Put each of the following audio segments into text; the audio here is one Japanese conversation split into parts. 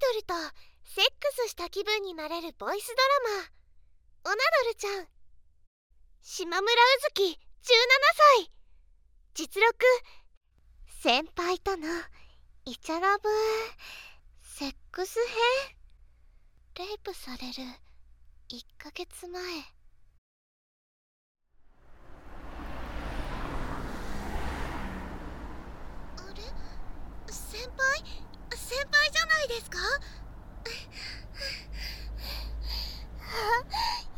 ドルとセックスした気分になれるボイスドラマ。オナドルちゃん。島村うずき17歳。実録。先輩とのイチャラブ。セックス編。レイプされる。1ヶ月前。あれ？先輩？先輩じゃないですか？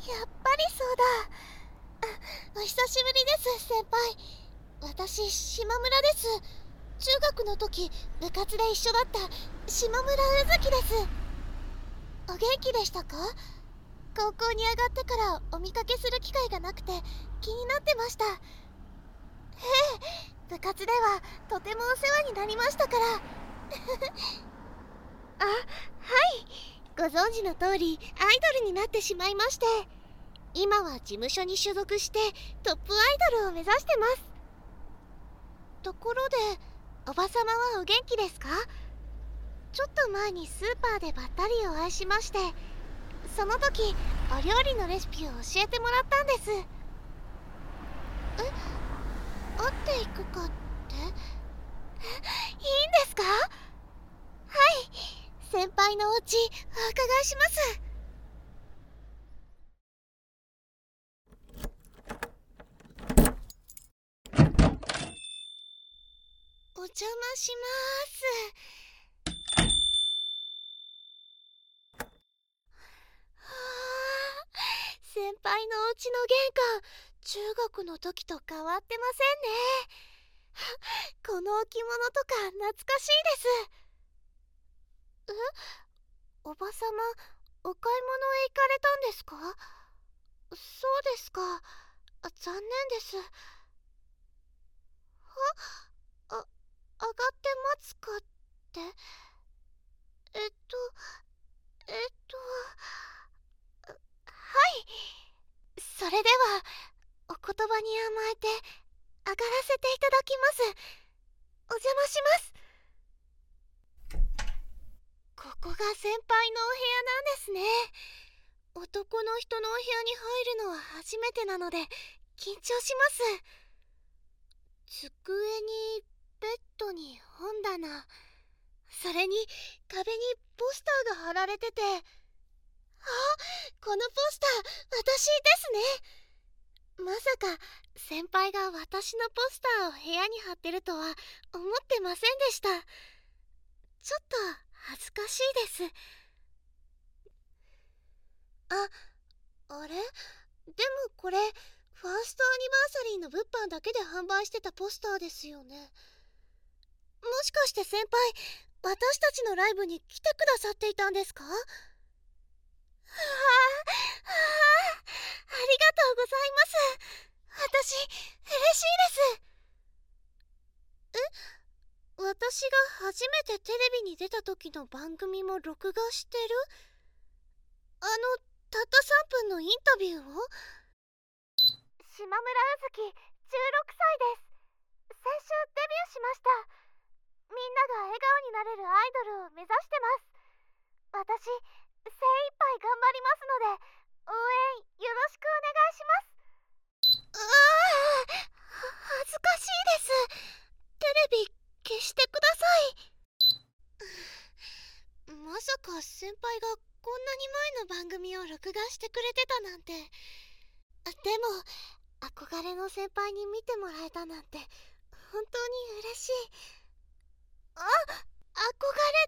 やっぱりそうだ。お久しぶりです先輩。私島村です。中学の時部活で一緒だった島村うずきです。お元気でしたか？高校に上がってからお見かけする機会がなくて気になってました。ええ部活ではとてもお世話になりましたから。あはい。ご存知の通りアイドルになってしまいまして。今は事務所に所属してトップアイドルを目指してます。ところでおばさまはお元気ですか？ちょっと前にスーパーでばったりお会いしましてその時お料理のレシピを教えてもらったんです。え会っていくかって？いいんですか？先輩のお家お伺いします。お邪魔します。はあ先輩のお家の玄関中学の時と変わってませんね。この置物とか懐かしいです。え？おばさまお買い物へ行かれたんですか？そうですか。残念です。ああ上がって待つかって。えっとえっとはい。それではお言葉に甘えて上がらせていただきます。お邪魔します。ここが先輩のお部屋なんですね。男の人のお部屋に入るのは初めてなので緊張します。机にベッドに本棚。それに壁にポスターが貼られてて。あこのポスター私ですね。まさか先輩が私のポスターを部屋に貼ってるとは思ってませんでした。ちょっと恥ずかしいです。ああれ？でもこれファーストアニバーサリーの物販だけで販売してたポスターですよね。もしかして先輩私たちのライブに来てくださっていたんですか？はあ、あ、ありがとうございます。私嬉しいです。え？私が初めてテレビに出た時の番組も録画してる？あのたった3分のインタビューを？島村うずき16歳です。先週デビューしました。みんなが笑顔になれるアイドルを目指してます。私精一杯頑張りますので応援よろしくお願いします。ああ恥ずかしいです。テレビ消してください。まさか先輩がこんなに前の番組を録画してくれてたなんて。でも憧れの先輩に見てもらえたなんて本当に嬉しい。あ憧れ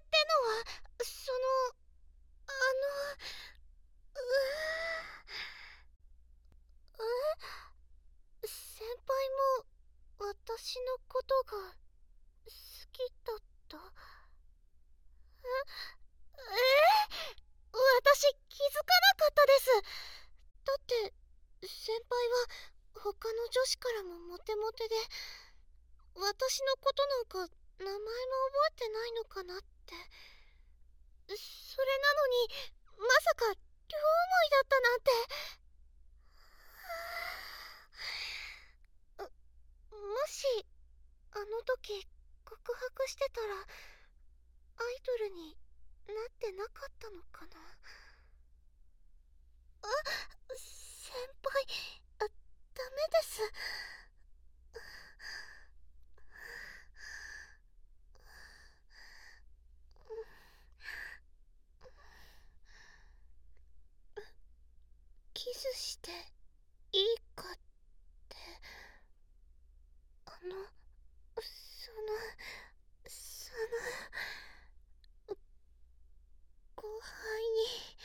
ってのはそのあのうえ先輩も私のことがだった。ええ私気づかなかったです。だって先輩は他の女子からもモテモテで私のことなんか名前も覚えてないのかなって。それなのにまさか両思いだったなんて。もしあの時告白してたらアイドルになってなかったのかな？あ先輩あダメです。キスしていいかってあののその後輩に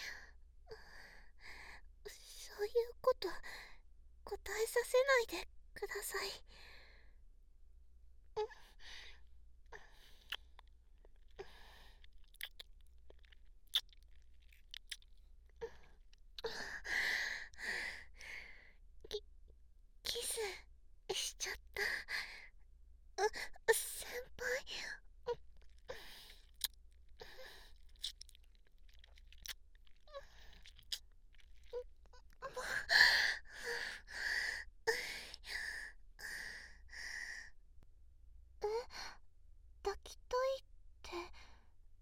そういうこと答えさせないでください。キスしちゃったう先輩え抱きたいって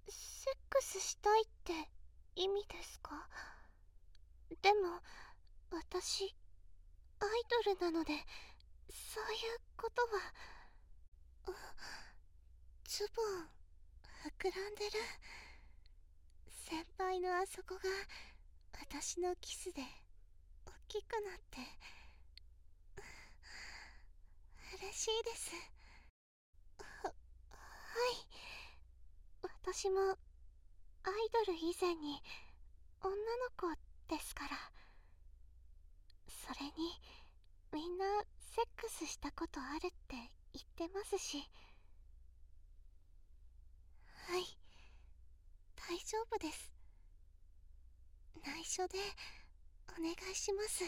セックスしたいって意味ですかでも私アイドルなのでそういうことはズボン膨らんでる先輩のあそこが私のキスで大きくなって嬉しいです。ははい。私もアイドル以前に女の子ですから。それにみんなセックスしたことあるって言ってますし。はい。大丈夫です。内緒でお願いします。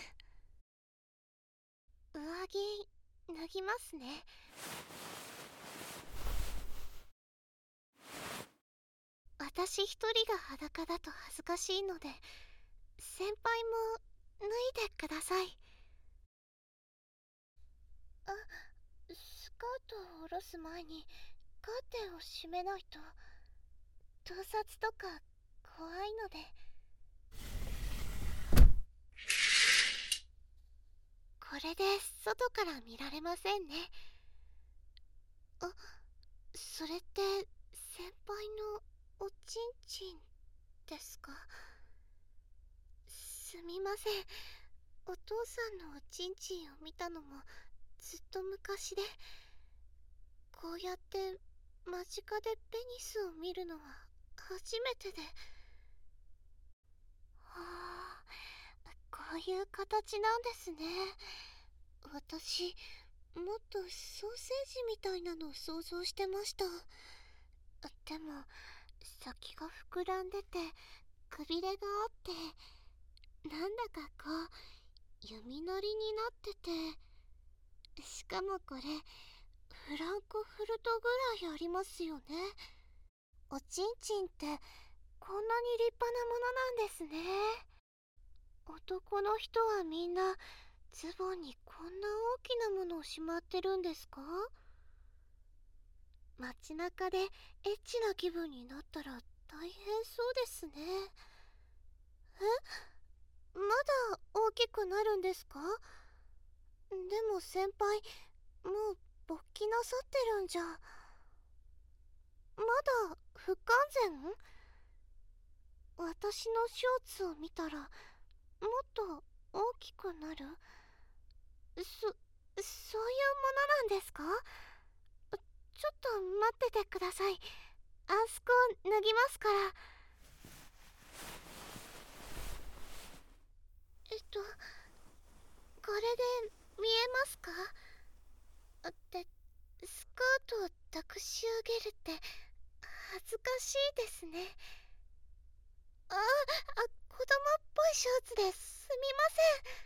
上着脱ぎますね。私一人が裸だと恥ずかしいので先輩も脱いでください。あスカートを下ろす前にカーテンを閉めないと。盗撮とか怖いので。これで外から見られませんね。あそれって先輩のおちんちんですか？すみません。お父さんのおちんちんを見たのもずっと昔で。こうやって間近でペニスを見るのは初めてで。はあ。こういう形なんですね。私もっとソーセージみたいなのを想像してました。でも先が膨らんでてくびれがあってなんだかこう弓なりになってて。しかもこれフランクフルトぐらいありますよね。おちんちんってこんなに立派なものなんですね。男の人はみんなズボンにこんな大きなものをしまってるんですか？街中でエッチな気分になったら大変そうですね。え？まだ大きくなるんですか？でも先輩もう勃起なさってるんじゃ。まだ不完全？私のショーツを見たらもっと大きくなる？そそういうものなんですか？ちょっと待っててください。アンスコ脱ぎますから。えっとこれで見えますか？ってスカートを抱くし上げるって恥ずかしいですね。ああ子供っぽいショーツです。みません。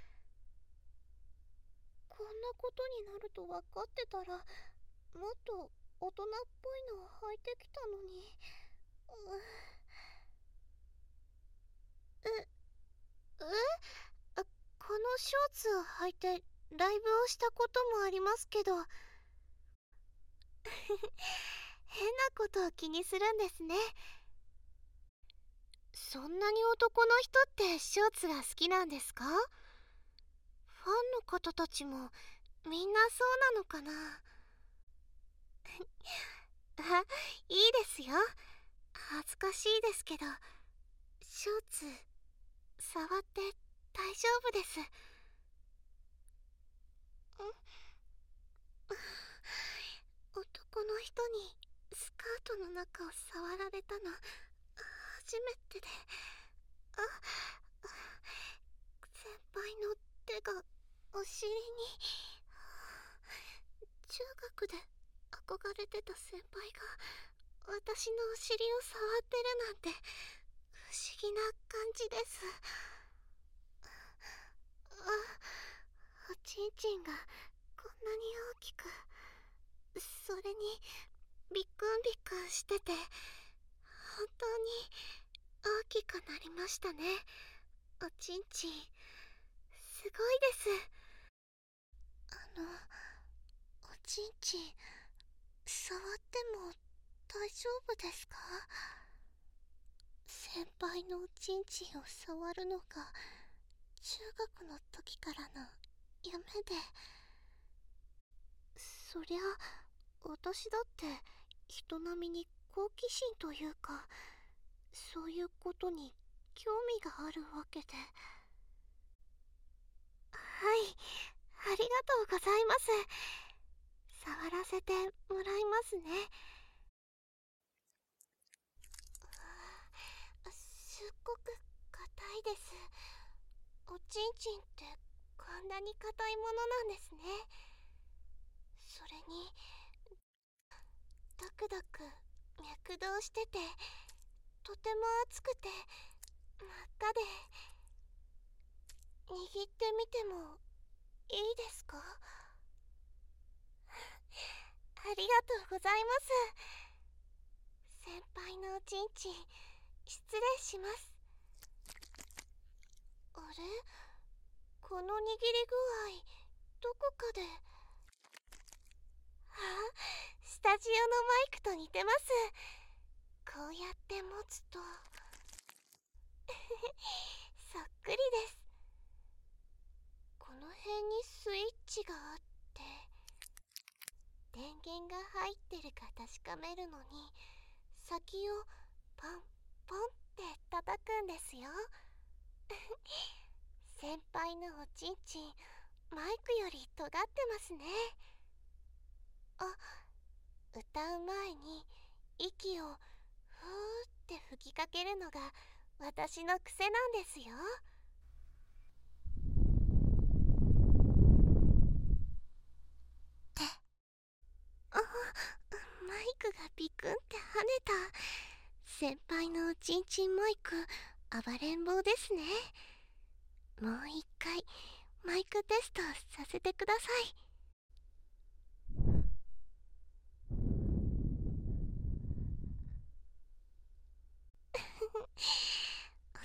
こんなことになると分かってたらもっと大人っぽいのを履いてきたのに。うええこのショーツを履いてライブをしたこともありますけど。変なことを気にするんですね。そんなに男の人ってショーツが好きなんですか？ファンの方たちもみんなそうなのかな？あ いいですよ。恥ずかしいですけどショーツ触って大丈夫です。男の人にスカートの中を触られたの。初めてで。あ先輩の手がお尻に。中学で憧れてた先輩が私のお尻を触ってるなんて不思議な感じです。あおちんちんがこんなに大きくそれにビックンビックンしてて。本当に大きくなりましたね。おちんちんすごいです。あのおちんちん触っても大丈夫ですか？先輩のおちんちんを触るのが中学の時からの夢で。そりゃ私だって人並みに好奇心というかそういうことに興味があるわけで。はいありがとうございます。触らせてもらいますね。すっごく硬いです。おちんちんってこんなに硬いものなんですね。それにダクダク脈動しててとても熱くて真っ赤で。握ってみてもいいですか？ありがとうございます。先輩のおちんちん失礼します。あれ？この握り具合どこかで。あ？スタジオのマイクと似てます。こうやって持つと。そっくりです。この辺にスイッチがあって電源が入ってるか確かめるのに先をポンポンって叩くんですよ。先輩のおちんちんマイクより尖ってますねあ歌う前に息をふーって吹きかけるのが私の癖なんですよ。って。あマイクがピクンって跳ねた。先輩のおちんちんマイク暴れん坊ですね。もう一回マイクテストさせてください。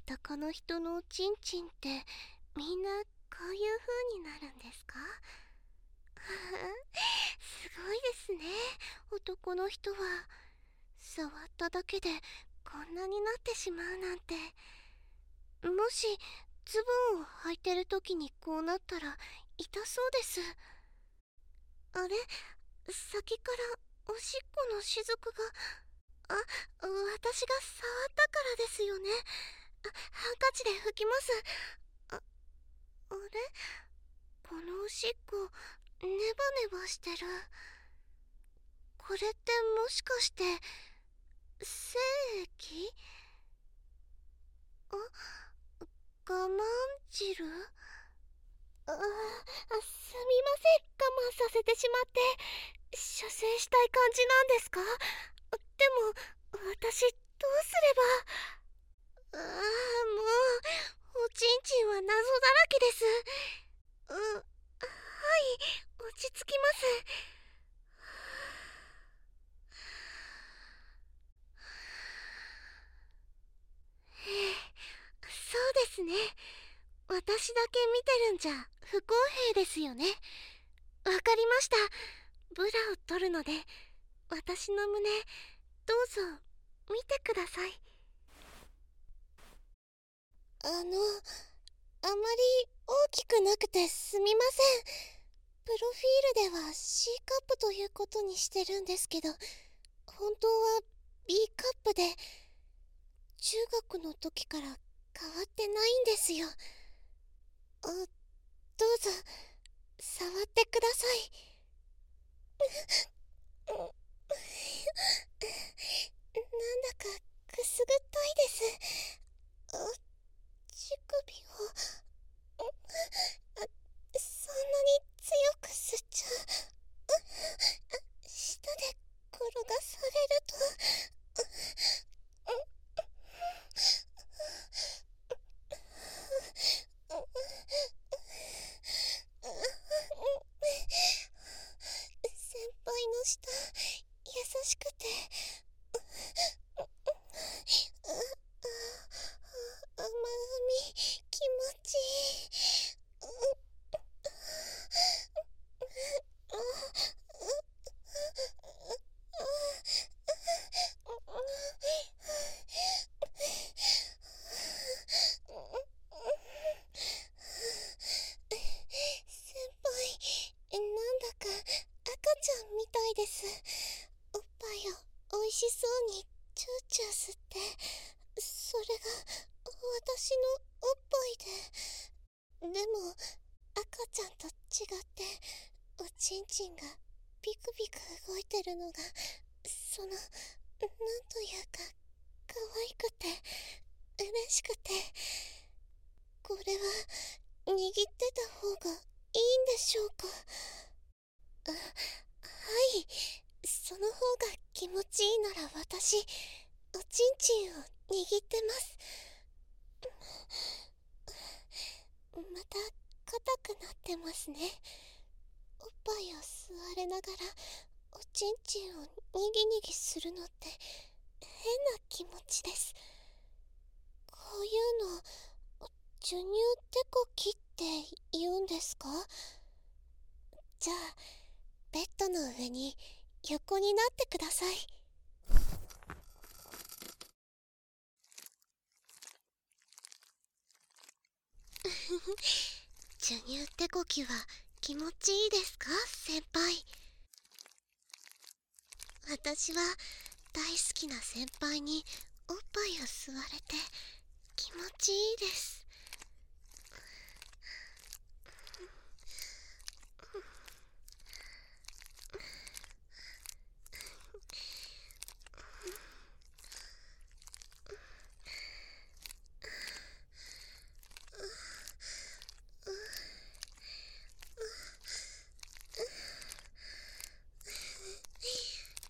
男の人のおちんちんってみんなこういう風になるんですか？すごいですね。男の人は触っただけでこんなになってしまうなんて。もしズボンを履いてる時にこうなったら痛そうです。あれ？先からおしっこのしずくがあ私が触ったからですよね。ハンカチで拭きます。ああれ？このおしっこネバネバしてる。これってもしかして精液？あ我慢汁あすみません。我慢させてしまって。射精したい感じなんですか？も私どうすれば？ああもうおちんちんは謎だらけです。うはい落ち着きます。そうですね。私だけ見てるんじゃ不公平ですよね。わかりました。ブラを取るので私の胸どうぞ見てください。あのあまり大きくなくてすみません。プロフィールでは C カップということにしてるんですけど本当は B カップで中学の時から変わってないんですよ。あどうぞ触ってください。なんだかくすぐったいです。乳首を。そんなに強く吸っちゃう。舌で転がされると。先輩の舌優しくて。甘み気持ちいい先輩なんだか赤ちゃんみたいですぱいを美味しそうにチューチュー吸ってそれが私のおっぱいででも赤ちゃんと違っておちんちんがピクピク動いてるのがそのなんというか可愛くて嬉しくてこれは握ってた方がいいんでしょうかあはいその方が気持ちいいなら私おちんちんを握ってます。また硬くなってますね。おっぱいを吸われながらおちんちんをにぎにぎするのって変な気持ちです。こういうの授乳てこきって言うんですか？じゃあベッドの上に横になってください。授乳ってこきは気持ちいいですか先輩？私は大好きな先輩におっぱいを吸われて気持ちいいです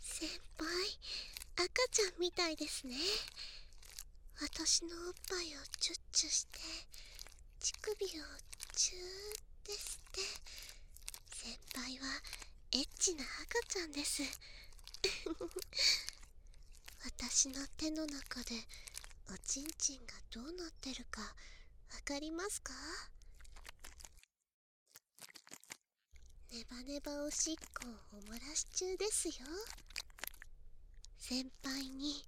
先輩赤ちゃんみたいですね。私のおっぱいをチュッチュして乳首をチューって吸って先輩はエッチな赤ちゃんです。私の手の中でおちんちんがどうなってるかわかりますか？ネバネバおしっこをお漏らし中ですよ。先輩に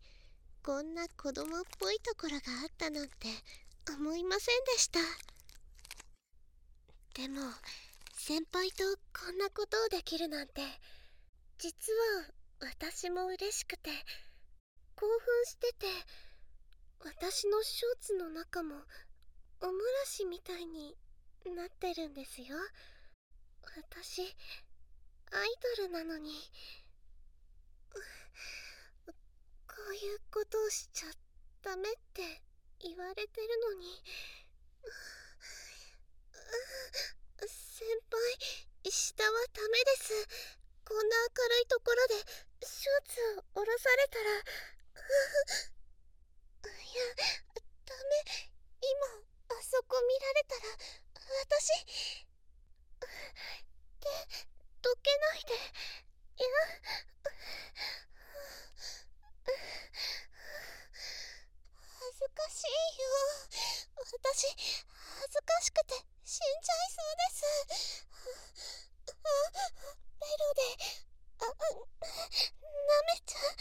こんな子供っぽいところがあったなんて思いませんでした。でも先輩とこんなことをできるなんて実は私も嬉しくて興奮してて私のショーツの中もおもらしみたいになってるんですよ。私アイドルなのに。こういうことをしちゃダメって言われてるのに。先輩下はダメです。こんな明るいところでショーツを下ろされたら。いやダメ。今あそこ見られたら私。手どけないで。いや。恥ずかしいよ。私恥ずかしくて死んじゃいそうです。ベロであ舐めちゃう。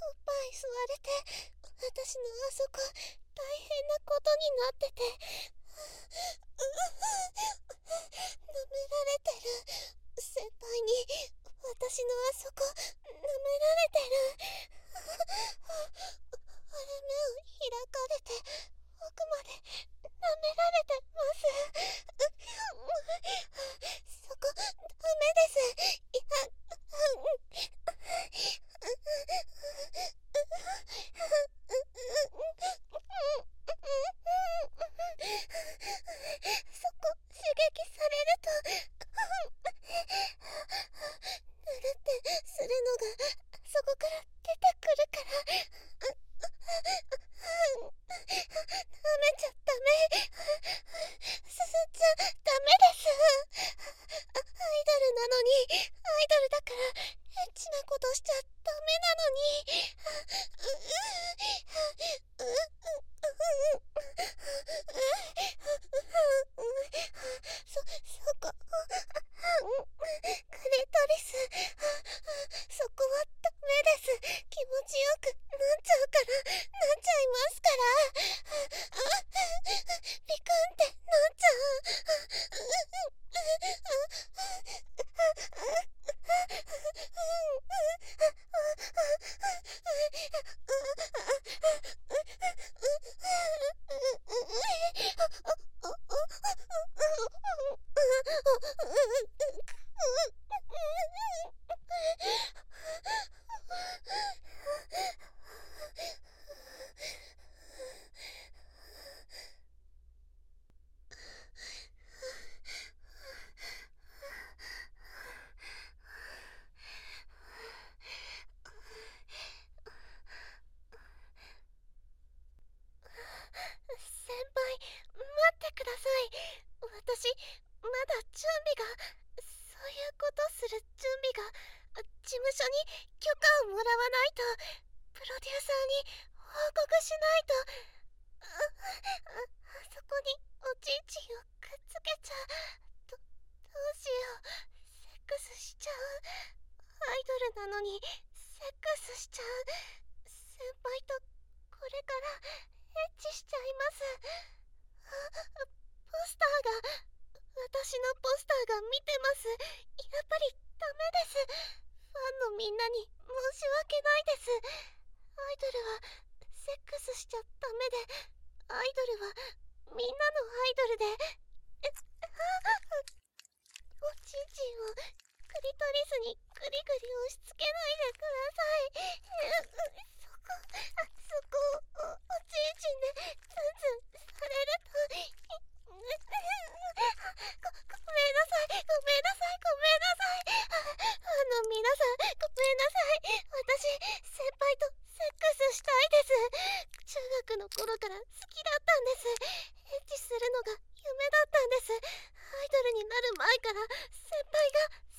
おっぱそこ大変なことになっててないとプロデューサーに報告しないと。ああそこにおちんちんをくっつけちゃう。どどうしよう。セックスしちゃう。アイドルなのにセックスしちゃう。先輩とこれからエッチしちゃいます。あポスターが私のポスターが見てます。やっぱりダメです。ァンのみんなに申し訳ないです。アイドルはセックスしちゃダメでアイドルはみんなのアイドルで。え おちんちんをクリトリスにグリグリ押し付けないでください。そこあそこおおちんちんでツンツンされるとごごめんなさい。ごめんなさい。ごめんなさい。ああの皆さん。ごめんなさい。私先輩とセックスしたいです。中学の頃から好きだったんです。エッチするのが夢だったんですアイドルになる前から先輩が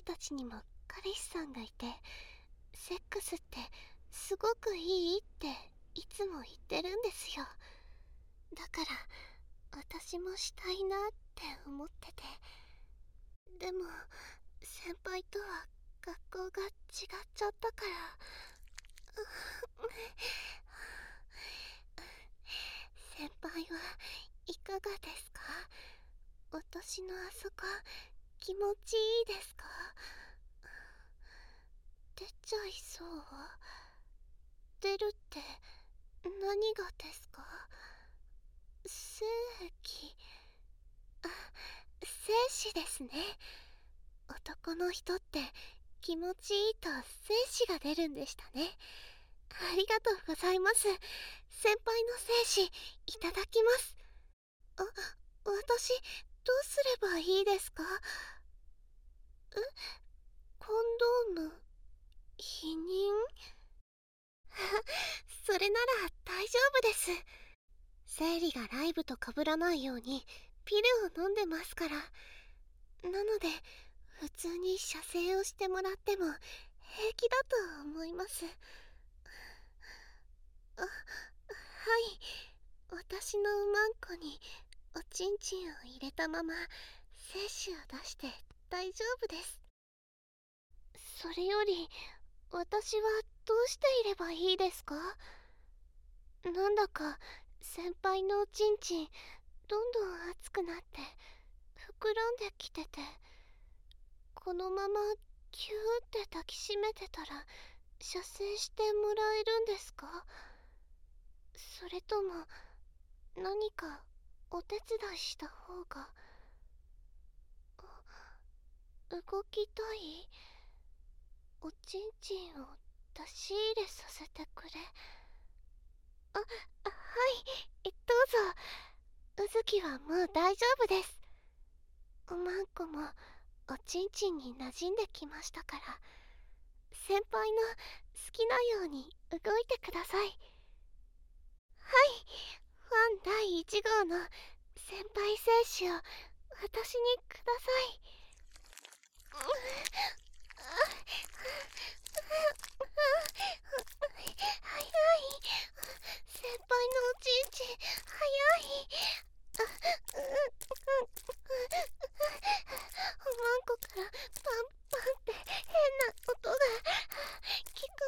の先輩たちにも彼氏さんがいてセックスってすごくいいっていつも言ってるんですよ。だから私もしたいなって思ってて。でも先輩とは学校が違っちゃったから。先輩はいかがですか？私のあそこ気持ちいいですか？出ちゃいそう？出るって何がですか？精液あ精子ですね。男の人って気持ちいいと精子が出るんでしたね。ありがとうございます。先輩の精子いただきます。あ私どうすればいいですか？え？コンドーム？否認 それなら大丈夫です。生理がライブと被らないようにピルを飲んでますから。なので普通に射精をしてもらっても平気だと思います。あはい。私のうまんこにおちんちんを入れたまま精子を出して大丈夫です。それより私はどうしていればいいですか？なんだか先輩のおちんちんどんどん熱くなって膨らんできててこのままキューって抱きしめてたら射精してもらえるんですか？それとも何かお手伝いした方が動きたい？おちんちんを出し入れさせてくれ。あはい。どうぞ。うずきはもう大丈夫です。おまんこもおちんちんに馴染んできましたから。先輩の好きなように動いてください。はい。ァン第1号の先輩選手を私にください。早い。先輩のおちんちん早いおまんこからパンパンって変な音が聞か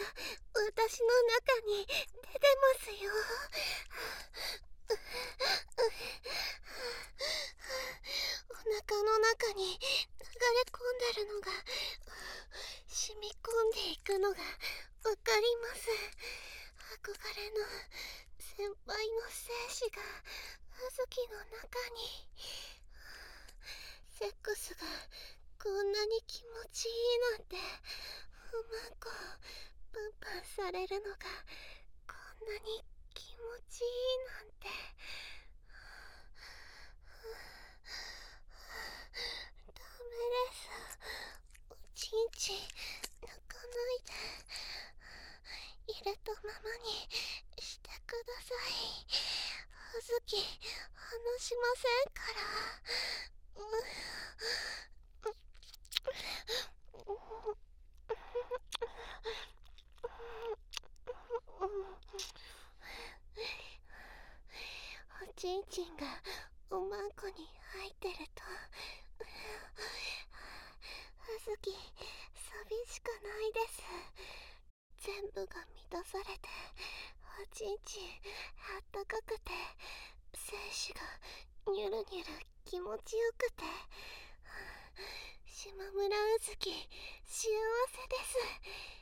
私の中に出てますよ。お腹の中に流れ込んでるのが染み込んでいくのがわかります。憧れの先輩の精子が葉月の中にセックスがこんなに気持ちいいなんてうまくパンパンされるのがこんなに気持ちいいなんて。ダメです。おちんちん泣かない。で入れたままにしてください。葉き離しませんから。うん。おちんちんがおまんこに入ってるとあずき寂しくないです。全部が満たされておちんちんあったかくて精子がニュルニュル気持ちよくて島村うずき幸せです。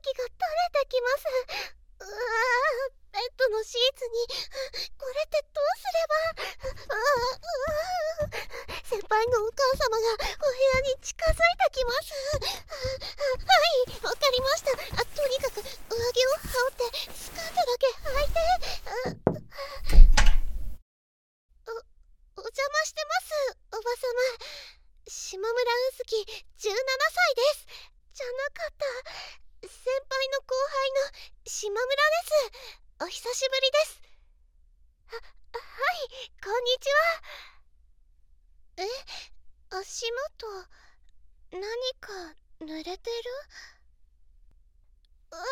気が垂れてきますうわベッドのシーツにこれってどうすれば？うわ先輩のお母様がお部屋に近づいてきますはいわかりましたあとにかく上着を羽織ってスカートだけ履いておお邪魔してますおばさま島村うずき17歳ですじゃなかった先輩の後輩の島村です。お久しぶりです。ははいこんにちは。え足元何か濡れてる？ああ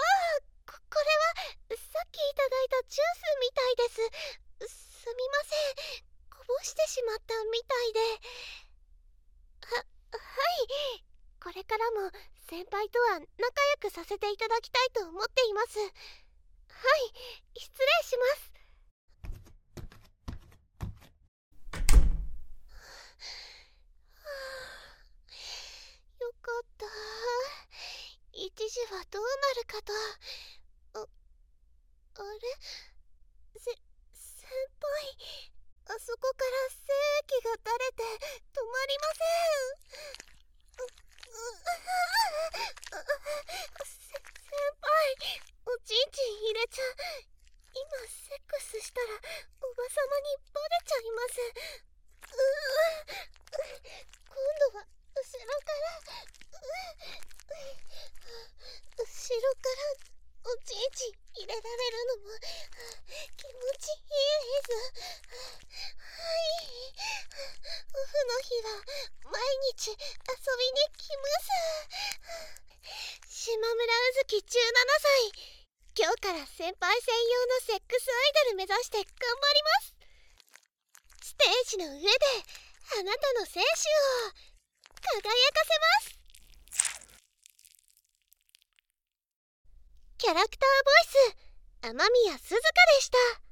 ここれはさっきいただいたジュースみたいです。すみません。こぼしてしまったみたいで。ははいこれからも先輩とは仲良くさせていただきたいと思っています。はい失礼します。よかった。一時はどうなるかと。ああれ？せ先輩あそこから精液が垂れて止まりません。後ろから後ろからおちんちん入れられるのも気持ち。いいですはいオフの日は毎日遊びに来ます島村うずき17歳今日から先輩専用のセックスアイドル目指して頑張りますステージの上であなたの精子を輝かせますキャラクターボイス。雨宮鈴香でした。